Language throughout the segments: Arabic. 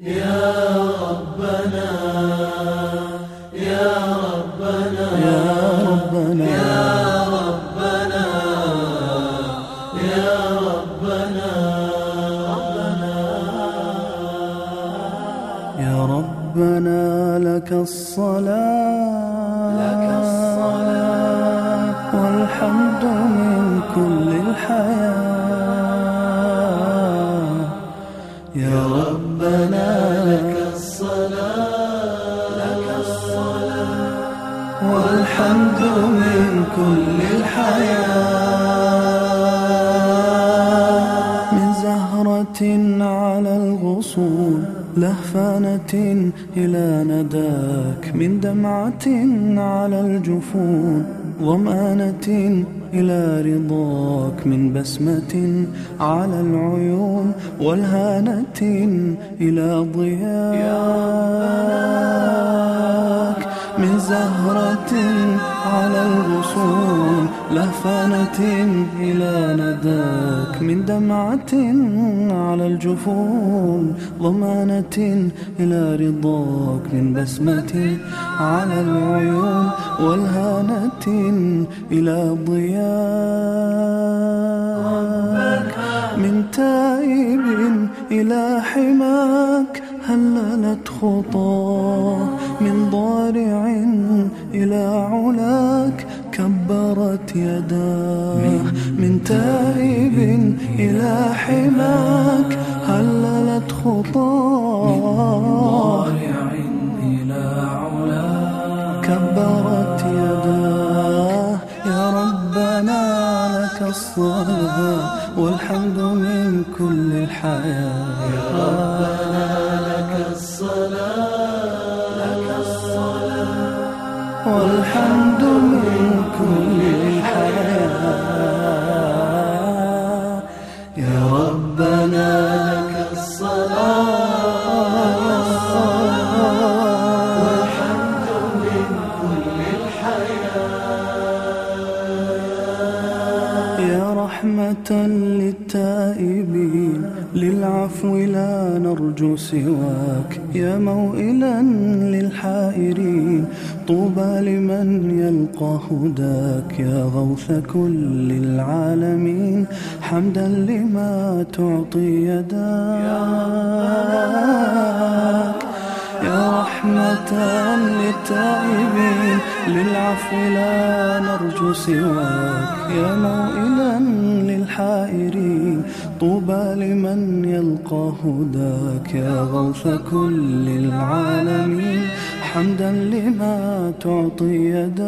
يا ربنا يا ربنا يا ربنا. يا ربنا يا ربنا يا ربنا لك الصلاة. لك الصلاة. والحمد من كل الحياة. والحمد من كل الحياة. من زهرة على الغصون لهفانة إلى نداك. من دمعة على الجفون ظمآنة إلى رضاك. من بسمة على العيون والهانة إلى ضياك زهرة على الغصون لهفانة إلى نداك. من دمعة على الجفون ضمانة إلى رضاك. من بسمة على العيون والهانة إلى ضياك. من تائب إلى حماك هللت خطاه من ضارع إلى علاك كبرت يداه من تائب إلى حماك هللت خطاه إلى علاك كبرت يداه يا ربنا لك الصلاة والحمد من كل الحياة. يا ربنا والحمد من رحمة للتائبين. للعفو لا نرجو سواك يا موئلا للحائرين. طوبى لمن يلقى هداك يا غوث كل العالمين. حمدا لما تعطي يداك يا رحمة للتائبين. للعفو لا نرجو سواك يا موئلا للحائرين. طوبى لمن يلقى هداك يا غوث كل العالمين. حمدا لما تعطي يداك.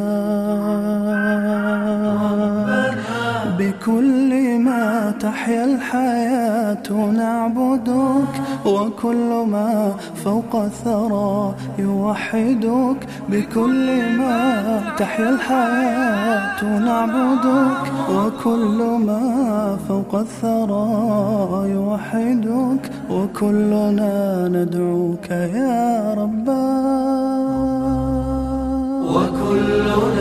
بكل ما تحيا الحياة نعبدك وكل ما فوق الثرى يوحدك. بكل ما تحيا الحياة نعبدك وكل ما فوق الثرى يوحدك. وكلنا ندعوك يا رباه وكلنا